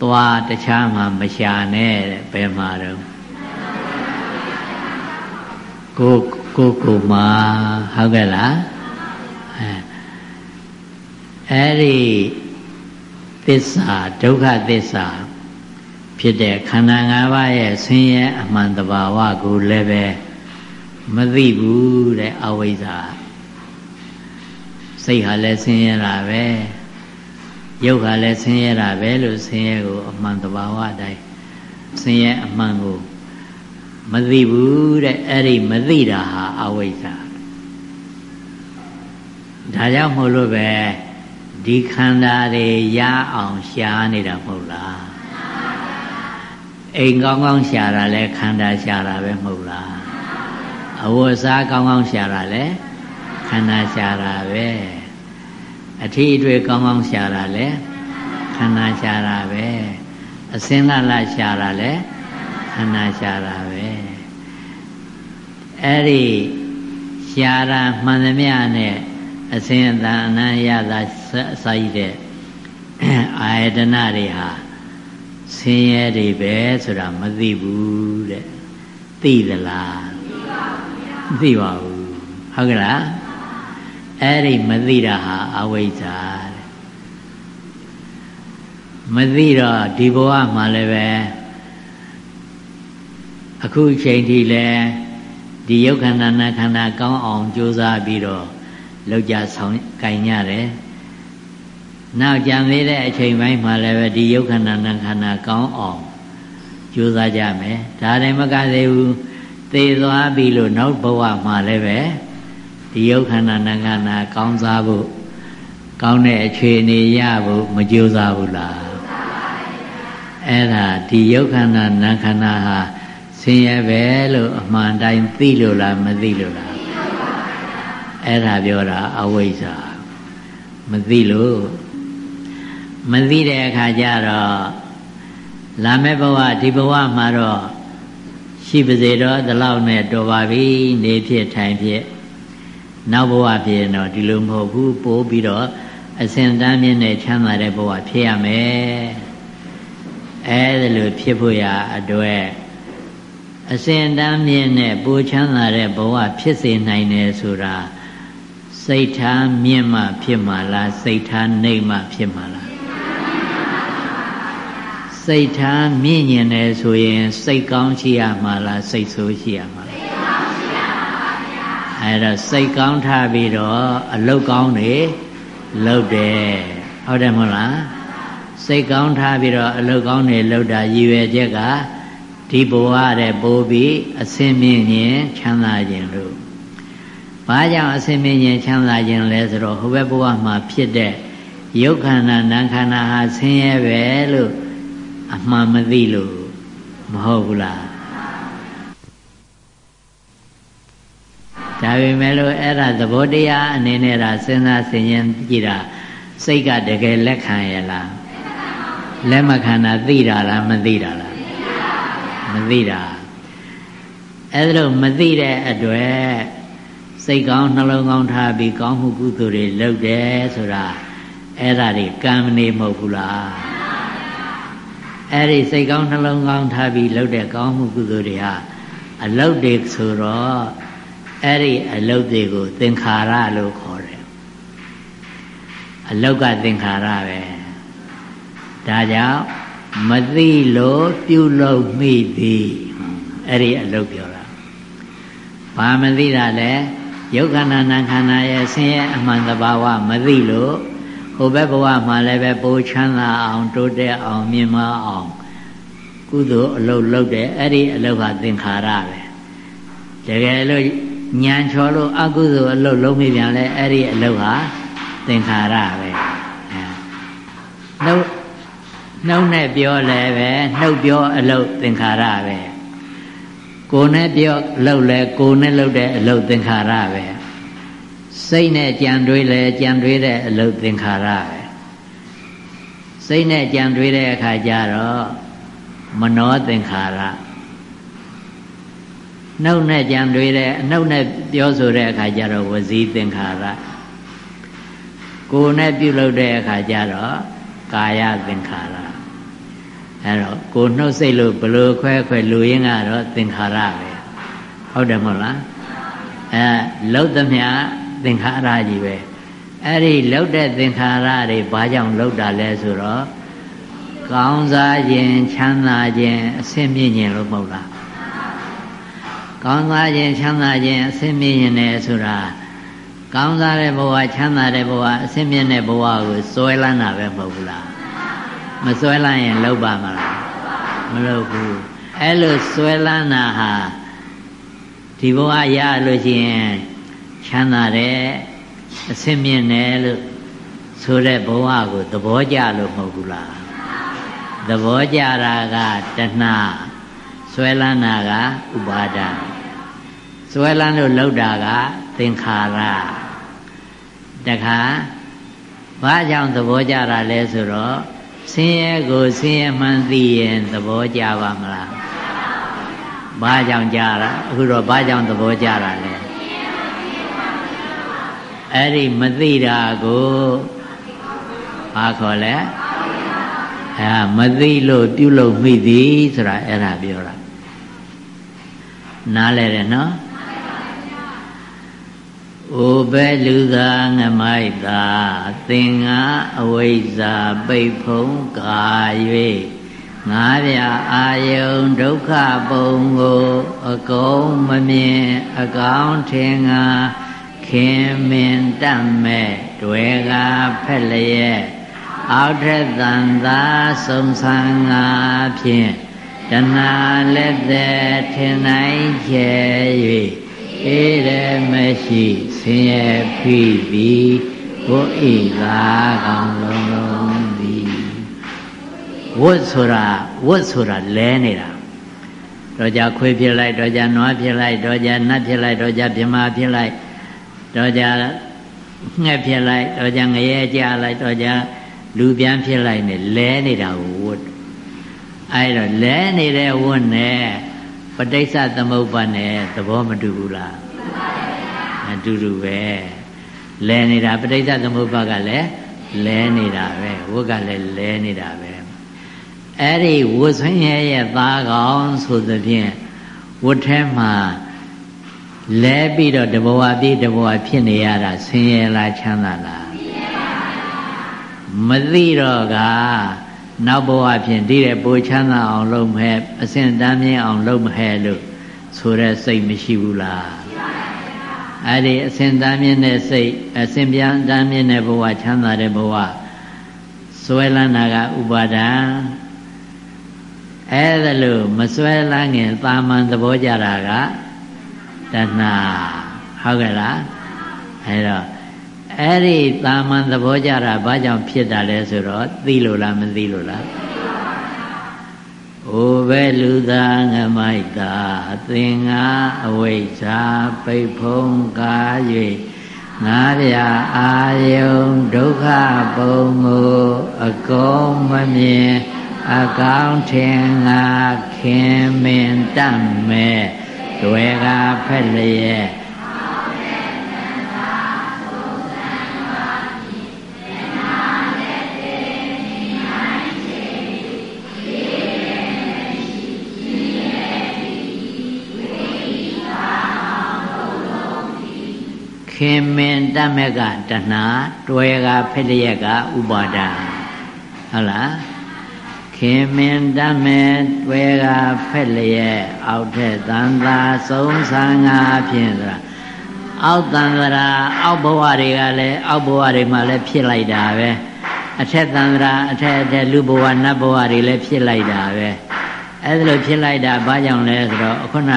သွားတခြားမှမရှာနဲ့တဲ့ဘယ်မှာတော့ကိုကိုကိုမှာဟုတ်ကဲ့လားအဲအဲ့ဒီသစ္စာဒုက္ခသစ္စာဖြစ်တဲ့ခန္ဓာ၅ပါးရဲ့ဆင်းရဲအမှန်တဘာဝကိုလည်းပဲမသိဘူးတဲ့အဝိဇ္ဇာစိတ်ဟာလည်းဆင်းရဲတာပဲ ရုပ်ဟာလည်းဆင်းရဲတာပဲလို့ဆင်းရဲကိုအမှန်တဘာဝအတိုင်းဆင်းရဲအမှန်ကိုမသိဘူးတဲ့အဲ့ဒီမသိတာဟာအဝိဇ္ဇာဒါကြောင့်မို့လို့ပဲဒီခန္ဓာတွေရအောင်ရှားနေတာမဟုတ်လားအိမ်ကောင်းကောင်းရှာတာလဲခန္ဓာရှာတာပဲမဟုတ်လားအဝတ်စားကောင်းကောင်းရှာတာလဲခန္ဓာရှာတာပဲ အထီးအတွေ့ကောင်းကောင်းရှာတာလဲခန္ဓာရှာတာပဲအစင်းလာလာရှာတာလဲခန္ဓာရှာတာပဲအဲ့ဒီရှာတာမှန်သမျှနဲ့အစင်းအတန်အနံ့ရတာစာရတဲ့အာယတနာတွေဟာဆင်းရဲတွေပဲဆိုတာမသိဘူးတဲ့သိသလားမသိပါဘူးဟုတ်ကလား အဲ့ဒီမသိတာဟာအဝိဇ္ဇာတဲ့မသိတော့ဒီဘဝမှာလည်းပဲအခုချိန်ထိလည်းဒီယုတ်ခန္ဓာနာခန္ဓာကောင်းအောင်ကြိုးစားပြီးတော့လောက်ကြဆောင်ကင်ရတယ်နောက်ကြံသေးတဲ့အချိန်ပိုင်းမှာလည်းပဲဒီယုတ်ခန္ဓာနာခန္ဓာကောင်းအောင်ကြိုးစားကြမယ်ဒါလည်းမကသေးဘူးသေသွားပြီလို့နောက်ဘဝမှာလည်းပဲ ဒီယုတ်ခန္ဓာနာခန္ဓာကောင်းစားဖို့ကောင်းတဲ့အခြေအနေရဖို့မကြိုးစားဘူးလားအဲ့ဒါဒီယုတ်ခန္ဓာနာခန္ဓာဟာဆင်းရဲပဲလို့အမှန်တိုင်းသိလို့လားမသိလို့လားအဲ့ဒါပြောတာအဝိဇ္ဇာမသိလို့မသိတဲ့အခါကျတော့လာမယ့်ဘဝဒီဘဝမှာတော့ရှိပါစေတော့ဒီလောက်နဲ့တော်ပါပြီနေဖြစ်ထိုင်ဖြစ် နောက်ဘဝဖြစ်ရင်တော့ဒီလိုမဟုတ်ဘူးပိုးပြီးတော့အစဉ်တန်းမြင့်နဲ့ချမ်းသာတဲ့ဘဝဖြစ်ရမယ်အဲဒါလိုဖြစ်ဖို့ရအတွက်အစဉ်တန်းမြင့်နဲ့ပိုးချမ်းသာတဲ့ဘဝဖြစ်စေနိုင်တယ်ဆိုတာစိတ်ထားမြင့်မှဖြစ်မှာလားစိတ်ထားနှိမ့်မှဖြစ်မှာလားစိတ်ထားမြင့်ညင်တယ်ဆိုရင် စိတ်ကောင်းရှိရမှာလားစိတ်ဆိုးရှိရမှာ အဲ့တော့စိတ်ကောင်းထားပြီးတော့အလုတ်ကောင်းနေလုပ်တယ်ဟုတ်တယ်မဟုတ်လားစိတ်ကောင်းထားပြီးတော့အလုတ်ကောင်းနေလုပ်တာရည်ရွယ်ချက်ကဒီဘဝတဲ့ပိုးပြီးအစင်းမြင့်ရင်ချမ်းသာခြင်းလို့ဘာကြောင့်အစင်းမြင့်ရင်ချမ်းသာခြင်းလဲဆိုတော့ဟိုဘက်ဘဝမှာဖြစ်တဲ့ယုတ်ခန္ဓာနာခန္ဓာဟာဆင်းရဲပဲလို့အမှန်မသိလို့မဟုတ်ဘူးလား ဒါပေမဲ့လို့အဲ့ဒါသဘောတရားအနေနဲ့ဒါစဉ်းစားဆင်ခြင်ကြည့်တာစိတ်ကတကယ်လက်ခံရဲ့လားလက်မခံတာသိတာလားမသိတာလားမသိတာအဲ့ဒါလို့မသိတဲ့အတွက်စိတ်ကောင်းနှလုံးကောင်းထားပြီးကောင်းမှုကုသိုလ်တွေလုပ်တယ်ဆိုတာအဲ့ဒါတွေကံမနေမဟုတ်ဘူးလားအဲ့ဒီစိတ်ကောင်းနှလုံးကောင်းထားပြီးလုပ်တဲ့ကောင်းမှုကုသိုလ်တွေဟာအလုတ်တွေဆိုတော့ အဲ့ဒီအလုတ်တွေကိုသင်္ခါရလို့ခေါ်တယ်အလုတ်ကသင်္ခါရပဲဒါကြောင့်မသိလို့ပြုလုပ်မိသည်အဲ့ဒီအလုတ်ပြောတာဘာမသိတာလဲယုတ်ခန္ဓာနာခန္ဓာရဲ့ဆင်းရဲအမှန်တဘာဝမသိလို့ဟိုဘက်ဘဝမှာလည်းပဲပိုးချမ်းသာအောင်တိုးတက်အောင်မြင့်မားအောင်ကုသိုလ်အလုပ်လုပ်တယ်အဲ့ဒီအလုပ်ဟာသင်္ခါရပဲတကယ်လို့ ညံချော်လို့အကုသိုလ်အလုပ်လုံးမိပြန်လဲအဲ့ဒီအလုပ်ဟာသင်္ခါရပဲနှုတ်နှုတ်နဲ့ပြောလဲပဲနှုတ်ပြောအလုပ်သင်္ခါရပဲကိုယ်နဲ့ပြောလှုပ်လဲကိုယ်နဲ့လှုပ်တဲ့အလုပ်သင်္ခါရပဲစိတ်နဲ့ကြံတွေးလဲကြံတွေးတဲ့အလုပ်သင်္ခါရပဲစိတ်နဲ့ကြံတွေးတဲ့အခါကျတော့မနောသင်္ခါရ နှုတ်နဲ့ကြံတွေးတဲ့နှုတ်နဲ့ပြောဆိုတဲ့အခါကျတော့ဝစီသင်္ခါရကိုယ်နဲ့ပြုလုပ်တဲ့အခါကျတော့ကာယသင်္ခါရအဲ့တော့ကိုနှုတ်စိတ်လို့ဘလို့ခွဲခွဲလူရင်းကတော့သင်္ခါရပဲဟုတ်တယ်မဟုတ်လားအဲလောက်သမျှသင်္ခါရကြီးပဲအဲ့ဒီလောက်တဲ့သင်္ခါရတွေဘာကြောင့်လောက်တာလဲဆိုတော့ကောင်းစားခြင်းချမ်းသာခြင်းအဆင့်မြင့်ခြင်းလို့မဟုတ်လား ကောင်းစားခြင်းချမ်းသာခြင်းအဆင့်မြင့်ခြင်းနဲ့ဆိုတာကောင်းစားတဲ့ဘဝချမ်းသာတဲ့ဘဝအဆင့်မြင့်တဲ့ဘဝကိုစွဲလန်းတာပဲမဟုတ်ဘူးလားမစွဲလန်းရင်လောက်ပါမလားမလောက်ဘူးအဲ့လိုစွဲလန်းတာဟာဒီဘဝရလို့ရှိရင်ချမ်းသာတဲ့အဆင့်မြင့်တယ်လို့ဆိုတဲ့ဘဝကိုသဘောကျလို့မဟုတ်ဘူးလားသဘောကျတာကတဏှာဆွဲလန်းတာကဥပါဒံ ဆွဲလန်းလို့လောက်တာကသင်္ခါရတခါဘာကြောင့်သဘောကြတာလဲဆိုတော့ဆင်းရဲကိုဆင်းရဲမှန်သိရင်သဘောကြပါမလားဘာကြောင့်ကြတာအခုတော့ဘာကြောင့်သဘောကြတာလဲအဲ့ဒီမသိတာကိုဘာခေါ်လဲအဲမသိလို့ပြုလုပ်မိသည်ဆိုတာအဲ့ဒါပြောတာနားလဲတယ်နော် အိုဘဲလူသာငမိုက်သာသင်္ဃအဝိဇ္ဇာပိတ်ဖုံးကာ၍ငါးပြအာယုံဒုက္ခပုံကိုအကုန်မမြင်အကောင်းထင်ငါခင်မင်တတ်မဲ့တွေကဖက်လျက်အောက်ထက်တန်သာစုံဆန်းငါဖြင့်တဏှာလက်သက်ထင်နိုင်ချေ၍ ဧရမရှိဆင်းရဲဖိသည်ဘုဣသာကောင်လုံးလုံးသည်ဝတ်ဆိုတာဝတ်ဆိုတာလဲနေတာတော့ကြခွေးဖြစ်လိုက်တော့ကြနွားဖြစ်လိုက်တော့ကြနတ်ဖြစ်လိုက်တော့ကြပြမဖြစ်လိုက်တော့ကြငှက်ဖြစ်လိုက်တော့ကြငရဲကြလိုက်တော့ကြလူပြန်ဖြစ်လိုက်နေလဲနေတာကိုဝတ်အဲဒါလဲနေတဲ့ဝတ်နဲ့ ပဋိစ္စသမုပ္ပါနဲ့သဘောမတူဘူးလားအတူတူပဲလဲနေတာပဋိစ္စသမုပ္ပါကလည်းလဲနေတာပဲဝတ်ကလည်းလဲနေတာပဲအဲ့ဒီဝတ်ဆွင်းရဲ့ရဲ့သားကောင်ဆိုသဖြင့်ဝတ်ထဲမှာလဲပြီးတော့တဘဝပြည့်တဘဝဖြစ်နေရတာဆင်းရဲလားချမ်းသာလားမသိတော့က နောက်ဘဝဖြင့်ဒီတဲ့ပိုချမ်းသာအောင်လုပ်မဲ့အစဉ်တမ်းမြင်အောင်လုပ်မဲ့လို့ဆိုတဲ့စိတ်မရှိဘူးလားအဲ့ဒီအစဉ်တမ်းမြင်တဲ့စိတ်အစဉ်ပြန်တမ်းမြင်တဲ့ဘဝချမ်းသာတဲ့ဘဝစွဲလန်းတာကဥပါဒံအဲ့ဒါလို့မစွဲလန်းငင်သာမန်သဘောကြတာကတဏှာဟုတ်ကဲ့လားအဲ့တော့ အဲ့ဒီတာမန်သဘောကြတာဘာကြောင့်ဖြစ်တာလဲဆိုတော့သိလို့လားမသိလို့လားအိုပဲလူသားငမိုက်တာသင်္ဃအဝိဇ္ဇာပိတ်ဖုံးကား၍ငါးပြအာယုံဒုက္ခပုံကိုအကုန်မမြင်အကောင်းထင်ငါခင်မင်တတ်မဲ့တွေကဖက်လျက် ခင်မင်တမက်ကတဏှာတွယ်ကဖက်လျက်ကဥပါဒာဟုတ်လားခင်မင်တမဲ့တွယ်ကဖက်လျက်အောက်ထက်သံသာဆုံးဆန်းငါဖြင့်ဆိုတာအောက်တန်တရာအောက်ဘဝတွေကလည်းအောက်ဘဝတွေမှာလည်းဖြစ်လိုက်တာပဲအထက်တန်တရာအထက်အထက်လူဘဝနတ်ဘဝတွေလည်းဖြစ်လိုက်တာပဲအဲ့ဒါလိုဖြစ်လိုက်တာဘာကြောင့်လဲဆိုတော့ခုန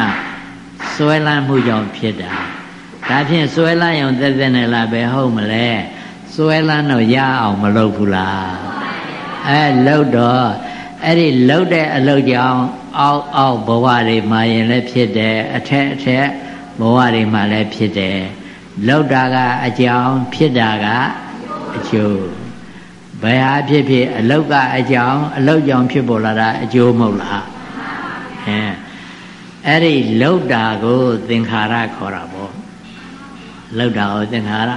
စွဲလန်းမှုကြောင့်ဖြစ်တာ ဒါဖြင့်စွဲလန်းရုံသက်သက်နဲ့လားပဲဟုတ်မလဲစွဲလန်းတော့ရအောင်မလုပ်ဘူးလားအဲလုပ်တော့အဲ့ဒီလှုပ်တဲ့အလုပ်ကြောင့်အောက်အောက်ဘဝတွေမှာရင်လည်းဖြစ်တယ်အထက်အထက်ဘဝတွေမှာလည်းဖြစ်တယ်လှုပ်တာကအကြောင်းဖြစ်တာကအကျိုးဘယ်ဟာဖြစ်ဖြစ်အလုတ်ကအကြောင်းအလုတ်ကြောင့်ဖြစ်ပေါ်လာတာအကျိုးမဟုတ်လားအဲအဲ့ဒီလှုပ်တာကိုသင်္ခါရခေါ်တာပေါ့ လှုပ်တာကိုသင်္ခါရ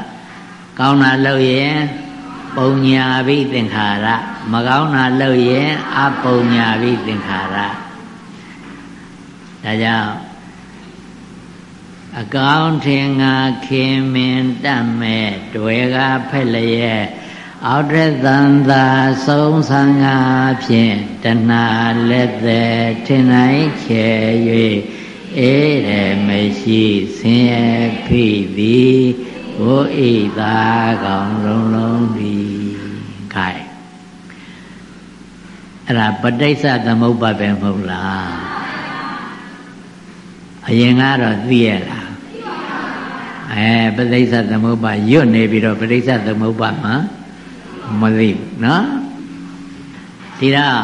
ကောင်းတာလှုပ်ရင်ပုံညာဘိသင်္ခါရမကောင်းတာလှုပ်ရင်အပုံညာဘိသင်္ခါရဒါကြောင့်အကောင်းထင်ငါခင်မင်တတ်မဲ့တွေကဖက်လျက်အောက်ထက်သံသာဆုံးဆံငါဖြင့်တဏှာလက်သက်ထင်နိုင်ချေ၍ အေးရမရှိဆင်းရဲဖိသည်ဘုဣသာကောင်လုံးလုံးသည်ခိုင်အဲ့ဒါပဋိစ္စသမုပ္ပါပဲမဟုတ်လားအရင်ကတော့သိရလားအဲပဋိစ္စသမုပ္ပါရွတ်နေပြီးတော့ပဋိစ္စသမုပ္ပါမှာမသိဘူးနော်ဒီတော့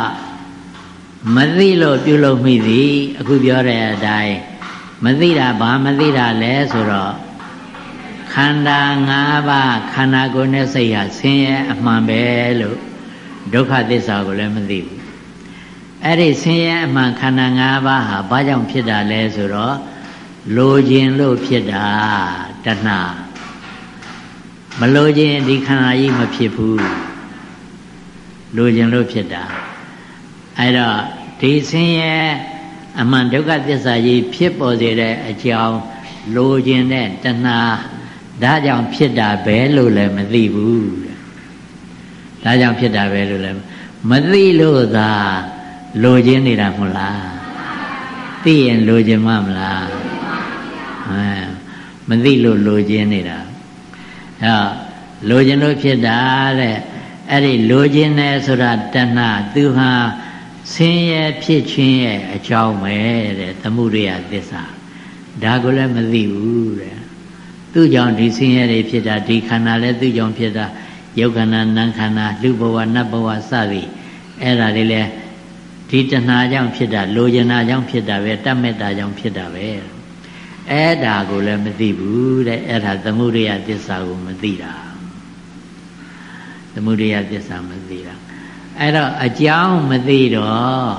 မသိလို့ပြုလုပ်မိသည်အခုပြောတဲ့အတိုင်းမသိတာဘာမသိတာလဲဆိုတော့ခန္ဓာ၅ပါးခန္ဓာကိုယ်နဲ့စိတ်ဟာဆင်းရဲအမှန်ပဲလို့ဒုက္ခသစ္စာကိုလည်းမသိဘူးအဲ့ဒီဆင်းရဲအမှန်ခန္ဓာ၅ပါးဟာဘာကြောင့်ဖြစ်တာလဲဆိုတော့လိုခြင်းလို့ဖြစ်တာတဏှာမလိုခြင်းဒီခန္ဓာကြီးမဖြစ်ဘူးလိုခြင်းလို့ဖြစ်တာအဲ့တော့ ဒီဆင်းရဲအမှန်ဒုက္ခသစ္စာကြီးဖြစ်ပေါ်စေတဲ့အကြောင်းလိုခြင်းတဲ့တဏှာဒါကြောင့်ဖြစ်တာပဲလို့လည်းမသိဘူးဒါကြောင့်ဖြစ်တာပဲလို့လည်းမသိလို့သာလိုခြင်းနေတာမဟုတ်လားသိရင်လိုခြင်းမမလားဟမ်မသိလို့လိုခြင်းနေတာအဲလိုခြင်းလို့ဖြစ်တာတဲ့အဲ့ဒီလိုခြင်းနဲ့ဆိုတာတဏှာသူဟာ ဆင်းရဲဖြစ်ခြင်းရဲ့အကြောင်းပဲတဲ့သမှုရိယသစ္စာဒါကိုလည်းမသိဘူးတဲ့သူ့ကြောင့်ဒီဆင်းရဲတွေဖြစ်တာဒီခန္ဓာလည်းသူ့ကြောင့်ဖြစ်တာယုတ်ခန္ဓာနံခန္ဓာလူဘဝနတ်ဘဝစသည်အဲ့ဒါတွေလည်းဒီတဏှာကြောင့်ဖြစ်တာလိုချင်တာကြောင့်ဖြစ်တာပဲတတ်မေတ္တာကြောင့်ဖြစ်တာပဲအဲ့ဒါကိုလည်းမသိဘူးတဲ့အဲ့ဒါသမှုရိယသစ္စာကိုမသိတာသမုဒိယသစ္စာမသိတာ အဲ့တော့အကြောင်းမသိတော့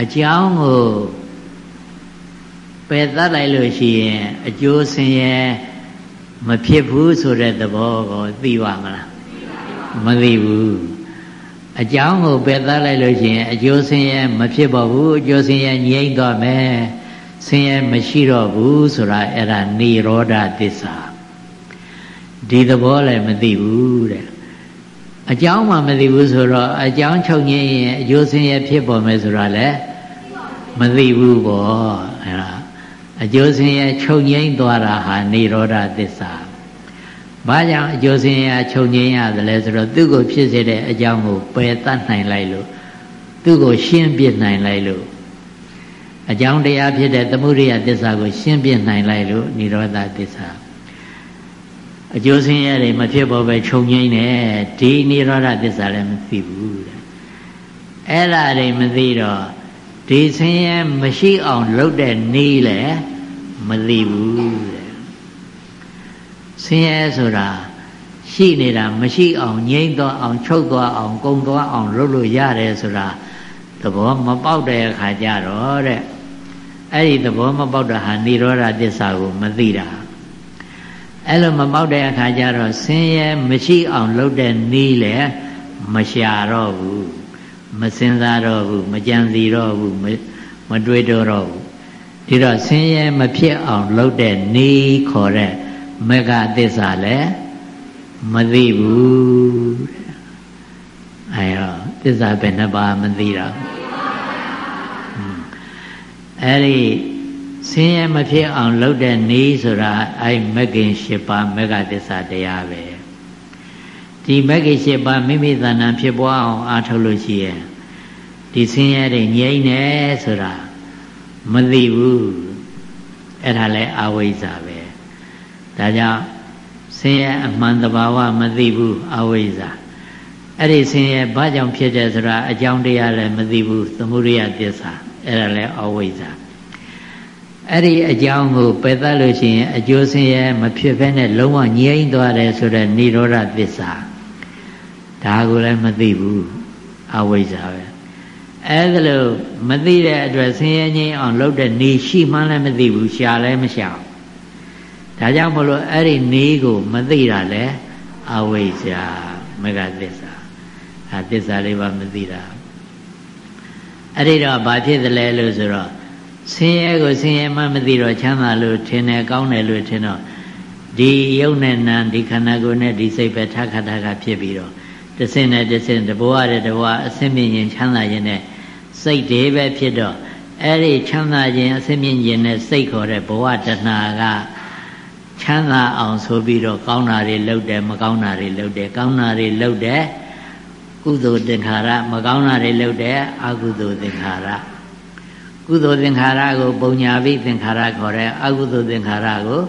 အကြောင်းကိုပယ်သတ်လိုက်လို့ရှိရင်အကျိုးဆင်းရဲမဖြစ်ဘူးဆိုတဲ့သဘောကိုသိပါမလားမသိဘူးအကြောင်းကိုပယ်သတ်လိုက်လို့ရှိရင်အကျိုးဆင်းရဲမဖြစ်ပါဘူးအကျိုးဆင်းရဲငြိမ့်သွားမယ်ဆင်းရဲမရှိတော့ဘူးဆိုတာအဲ့ဒါនិရောဓသစ္စာဒီသဘောလည်းမသိဘူးတဲ့ အကြောင်းမှမသိဘူးဆိုတော့အကြောင်းချုပ်ငင်းရင်အကျိုးဆင်းရဲဖြစ်ပေါ်မယ်ဆိုတာလည်းမသိဘူးပေါ့အဲ့ဒါအကျိုးဆင်းရဲချုပ်ငိမ့်သွားတာဟာនិရောဓသစ္စာဘာကြောင့်အကျိုးဆင်းရဲချုပ်ငိမ့်ရသလဲဆိုတော့သူ့ကိုဖြစ်စေတဲ့အကြောင်းကိုပယ်တတ်နိုင်လိုက်လို့သူ့ကိုရှင်းပြနိုင်လိုက်လို့အကြောင်းတရားဖြစ်တဲ့သမုဒိယသစ္စာကိုရှင်းပြနိုင်လိုက်လို့និရောဓသစ္စာ အကျိုးဆင်းရဲတွေမဖြစ်ပေါ်ပဲခြုံငိမ့်နေဒီនិရောဓသစ္စာလည်းမသိဘူးတဲ့အဲ့ဒါတွေမသိတော့ဒီဆင်းရဲမရှိအောင်လုပ်တဲ့နီးလေမသိဘူးတဲ့ဆင်းရဲဆိုတာရှိနေတာမရှိအောင်ငြိမ့်သွားအောင်ချုပ်သွားအောင်ကုံသွားအောင်လုပ်လို့ရတယ်ဆိုတာသဘောမပေါက်တဲ့အခါကျတော့တဲ့အဲ့ဒီသဘောမပေါက်တာဟာនិရောဓသစ္စာကိုမသိတာ အဲ့လိုမပေါက်တဲ့အခါကျတော့ဆင်းရဲမရှိအောင်လုပ်တဲ့နီးလေမရှာတော့ဘူးမစင်စားတော့ဘူးမကြံစီတော့ဘူးမတွေးတော့တော့ဘူးဒီတော့ဆင်းရဲမဖြစ်အောင်လုပ်တဲ့နီးခေါ်တဲ့မေဃသစ္စာလည်းမသိဘူးအဲတော့သစ္စာပဲနှစ်ပါးမသိတော့အဲ့ဒီ ဆင်းရဲမဖြစ်အောင်လုပ်တဲ့နေဆိုတာအဲ့မဂ္ဂင်၈ပါးမဂ္ဂသစ္စာတရားပဲဒီမဂ္ဂင်၈ပါးမိမိသဏ္ဍာန်ဖြစ်ပွားအောင်အားထုတ်လို့ရှိရင်ဒီဆင်းရဲတွေငြိမ့်နေဆိုတာမသိဘူးအဲ့ဒါလဲအဝိဇ္ဇာပဲဒါကြောင့်ဆင်းရဲအမှန်တဘာဝမသိဘူးအဝိဇ္ဇာအဲ့ဒီဆင်းရဲဘာကြောင့်ဖြစ်တယ်ဆိုတာအကြောင်းတရားလည်းမသိဘူးသမုဒိယသစ္စာအဲ့ဒါလဲအဝိဇ္ဇာ အဲ့ဒီအကြောင်းကိုပယ်သလို့ရှိရင်အကျိုးဆင်းရဲမဖြစ်ဘဲနဲ့လုံးဝငြိမ့်သွားတယ်ဆိုတဲ့និရောဓသစ္စာဒါကိုလည်းမသိဘူးအဝိဇ္ဇာပဲအဲ့ဒါလို့မသိတဲ့အတွက်ဆင်းရဲငြိမ်းအောင်လုပ်တဲ့နေရှိမှန်းလည်းမသိဘူးရှာလည်းမရှာဒါကြောင့်မလို့အဲ့ဒီနေကိုမသိတာလေအဝိဇ္ဇာမကသစ္စာအဲသစ္စာလေးပါမသိတာအဲ့ဒီတော့ဘာဖြစ်သလဲလို့ဆိုတော့ ဆင်းရဲကိုဆင်းရဲမှမသိတော့ချမ်းသာလို့ထင်တယ်ကောင်းတယ်လို့ထင်တော့ဒီယုံနဲ့နံဒီခန္ဓာကိုယ်နဲ့ဒီစိတ်ပဲထခထခဖြစ်ပြီးတော့တဆင့်နဲ့တဆင့်တဘဝတဲ့တဘဝအစင်းမြင့်ရင်ချမ်းသာခြင်းနဲ့စိတ်တွေပဲဖြစ်တော့အဲ့ဒီချမ်းသာခြင်းအစင်းမြင့်ခြင်းနဲ့စိတ်ခေါ်တဲ့ဘဝတဏှာကချမ်းသာအောင်ဆိုပြီးတော့ကောင်းတာတွေလုပ်တယ်မကောင်းတာတွေလုပ်တယ်ကောင်းတာတွေလုပ်တယ်ကုသိုလ်သင်္ခါရမကောင်းတာတွေလုပ်တယ်အကုသိုလ်သင်္ခါရ ကုသိုလ်သင်္ခါရကိုပုံညာပိသင်္ခါရခေါ်တယ်အကုသိုလ်သင်္ခါရကို